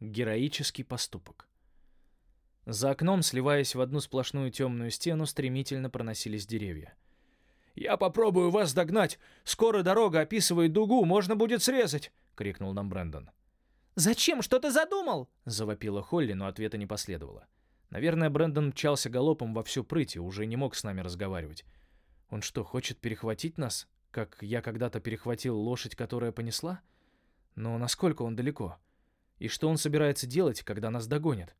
Героический поступок. За окном, сливаясь в одну сплошную темную стену, стремительно проносились деревья. «Я попробую вас догнать! Скоро дорога описывает дугу, можно будет срезать!» — крикнул нам Брэндон. «Зачем? Что ты задумал?» — завопила Холли, но ответа не последовало. Наверное, Брэндон мчался галопом во всю прыть и уже не мог с нами разговаривать. Он что, хочет перехватить нас, как я когда-то перехватил лошадь, которая понесла? Но насколько он далеко? И что он собирается делать, когда нас догонят?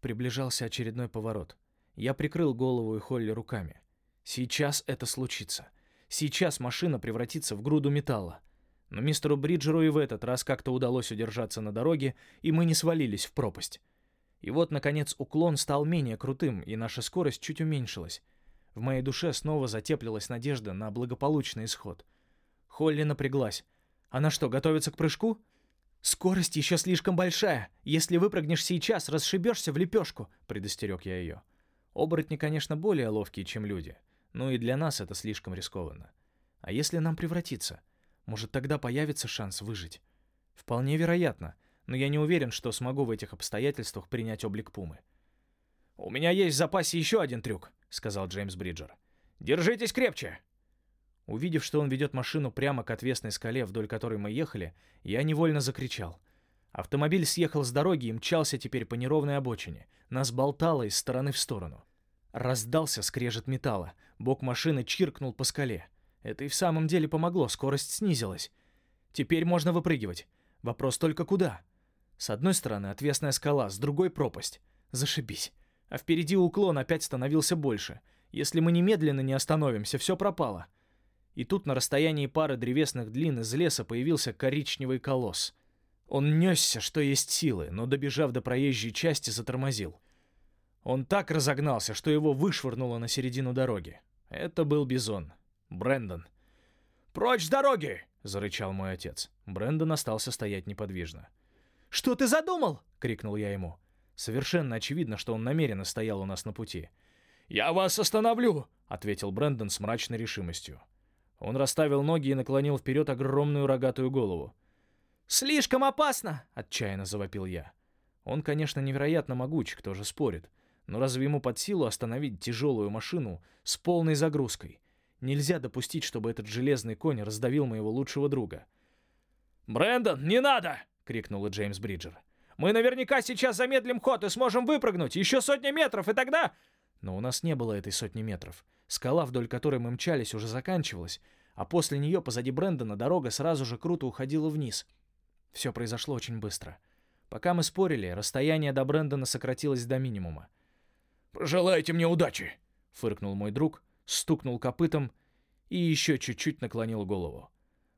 Приближался очередной поворот. Я прикрыл голову и Холли руками. Сейчас это случится. Сейчас машина превратится в груду металла. Но мистеру Бриджеру и в этот раз как-то удалось удержаться на дороге, и мы не свалились в пропасть. И вот, наконец, уклон стал менее крутым, и наша скорость чуть уменьшилась. В моей душе снова затеплилась надежда на благополучный исход. Холли напряглась. Она что, готовится к прыжку? «Скорость еще слишком большая. Если выпрыгнешь сейчас, расшибешься в лепешку», — предостерег я ее. Оборотни, конечно, более ловкие, чем люди, но и для нас это слишком рискованно. А если нам превратиться? Может, тогда появится шанс выжить? Вполне вероятно, но я не уверен, что смогу в этих обстоятельствах принять облик пумы. «У меня есть в запасе еще один трюк», — сказал Джеймс Бриджер. «Держитесь крепче!» Увидев, что он ведет машину прямо к отвесной скале, вдоль которой мы ехали, я невольно закричал. Автомобиль съехал с дороги и мчался теперь по неровной обочине. Нас болтало из стороны в сторону. Раздался скрежет металла. Бок машины чиркнул по скале. Это и в самом деле помогло, скорость снизилась. Теперь можно выпрыгивать. Вопрос только куда? С одной стороны отвесная скала, с другой пропасть. Зашибись. А впереди уклон опять становился больше. Если мы немедленно не остановимся, все пропало. И тут на расстоянии пары древесных длин из леса появился коричневый колосс. Он несся, что есть силы, но, добежав до проезжей части, затормозил. Он так разогнался, что его вышвырнуло на середину дороги. Это был Бизон. Брэндон. «Прочь с дороги!» — зарычал мой отец. Брэндон остался стоять неподвижно. «Что ты задумал?» — крикнул я ему. Совершенно очевидно, что он намеренно стоял у нас на пути. «Я вас остановлю!» — ответил Брэндон с мрачной решимостью. Он расставил ноги и наклонил вперед огромную рогатую голову. «Слишком опасно!» — отчаянно завопил я. Он, конечно, невероятно могуч, кто же спорит. Но разве ему под силу остановить тяжелую машину с полной загрузкой? Нельзя допустить, чтобы этот железный конь раздавил моего лучшего друга. «Брэндон, не надо!» — крикнул Джеймс Бриджер. «Мы наверняка сейчас замедлим ход и сможем выпрыгнуть. Еще сотни метров, и тогда...» Но у нас не было этой сотни метров. Скала, вдоль которой мы мчались, уже заканчивалась, а после нее позади Брэндона дорога сразу же круто уходила вниз. Все произошло очень быстро. Пока мы спорили, расстояние до Брэндона сократилось до минимума. «Пожелайте мне удачи!» — фыркнул мой друг, стукнул копытом и еще чуть-чуть наклонил голову.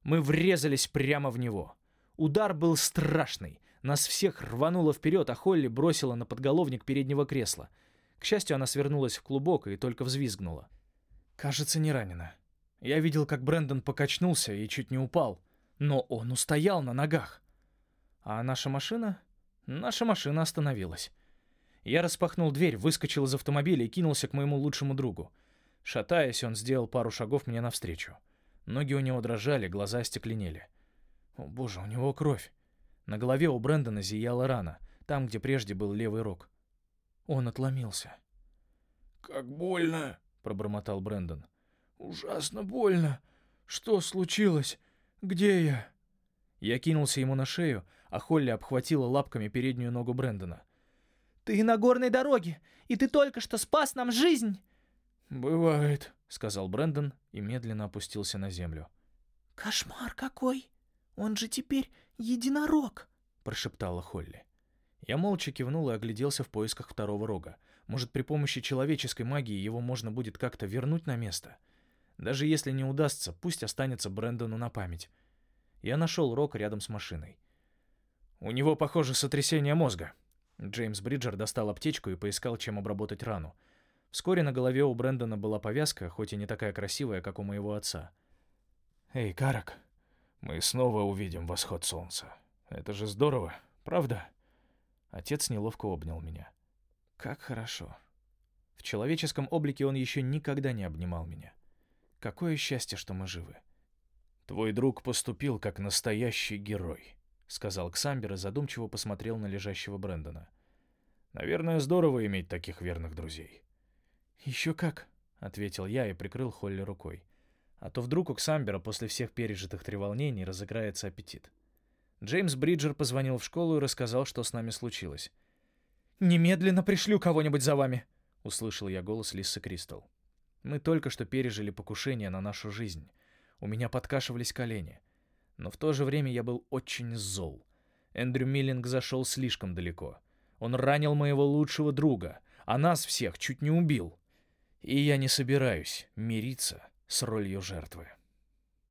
Мы врезались прямо в него. Удар был страшный. Нас всех рвануло вперед, а Холли бросила на подголовник переднего кресла. К счастью, она свернулась в клубок и только взвизгнула. Кажется, не ранена. Я видел, как Брэндон покачнулся и чуть не упал. Но он устоял на ногах. А наша машина? Наша машина остановилась. Я распахнул дверь, выскочил из автомобиля и кинулся к моему лучшему другу. Шатаясь, он сделал пару шагов мне навстречу. Ноги у него дрожали, глаза остекленели. О боже, у него кровь. На голове у Брэндона зияла рана, там, где прежде был левый рог. Он отломился. «Как больно!» пробормотал Брэндон. Ужасно больно. Что случилось? Где я? Я кинулся ему на шею, а Холли обхватила лапками переднюю ногу Брэндона. «Ты на горной дороге, и ты только что спас нам жизнь!» «Бывает», — сказал Брэндон и медленно опустился на землю. «Кошмар какой! Он же теперь единорог!» — прошептала Холли. Я молча кивнул и огляделся в поисках второго рога. Может, при помощи человеческой магии его можно будет как-то вернуть на место? Даже если не удастся, пусть останется Брэндону на память. Я нашел рог рядом с машиной. «У него, похоже, сотрясение мозга». Джеймс Бриджер достал аптечку и поискал, чем обработать рану. Вскоре на голове у Брэндона была повязка, хоть и не такая красивая, как у моего отца. «Эй, Карак, мы снова увидим восход солнца. Это же здорово, правда?» Отец неловко обнял меня. Как хорошо. В человеческом облике он еще никогда не обнимал меня. Какое счастье, что мы живы. Твой друг поступил как настоящий герой, сказал Ксамбер и задумчиво посмотрел на лежащего Брэндона. «Наверное, здорово иметь таких верных друзей». «Еще как», — ответил я и прикрыл Холли рукой. А то вдруг у Ксамбера после всех пережитых треволнений разыграется аппетит. Джеймс Бриджер позвонил в школу и рассказал, что с нами случилось. «Немедленно пришлю кого-нибудь за вами», — услышал я голос Лисы Кристал. «Мы только что пережили покушение на нашу жизнь. У меня подкашивались колени. Но в то же время я был очень зол. Эндрю Миллинг зашел слишком далеко. Он ранил моего лучшего друга, а нас всех чуть не убил. И я не собираюсь мириться с ролью жертвы.